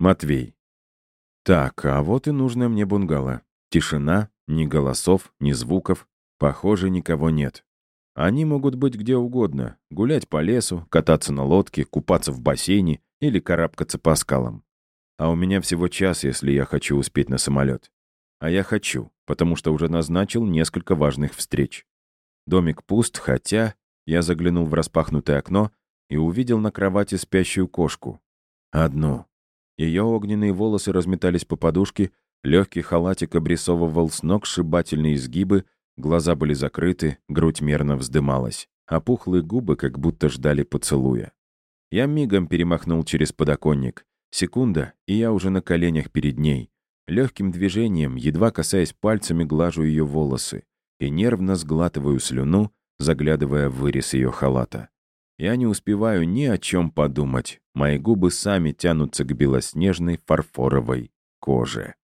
Матвей. Так, а вот и нужное мне бунгало. Тишина, ни голосов, ни звуков. Похоже, никого нет. Они могут быть где угодно. Гулять по лесу, кататься на лодке, купаться в бассейне или карабкаться по скалам. А у меня всего час, если я хочу успеть на самолет. А я хочу, потому что уже назначил несколько важных встреч. Домик пуст, хотя я заглянул в распахнутое окно и увидел на кровати спящую кошку. Одну. Ее огненные волосы разметались по подушке, легкий халатик обрисовывал с ног сшибательные изгибы, глаза были закрыты, грудь мерно вздымалась, а пухлые губы как будто ждали поцелуя. Я мигом перемахнул через подоконник. Секунда, и я уже на коленях перед ней. Легким движением, едва касаясь пальцами, глажу ее волосы и нервно сглатываю слюну, заглядывая в вырез ее халата. Я не успеваю ни о чем подумать. Мои губы сами тянутся к белоснежной фарфоровой коже.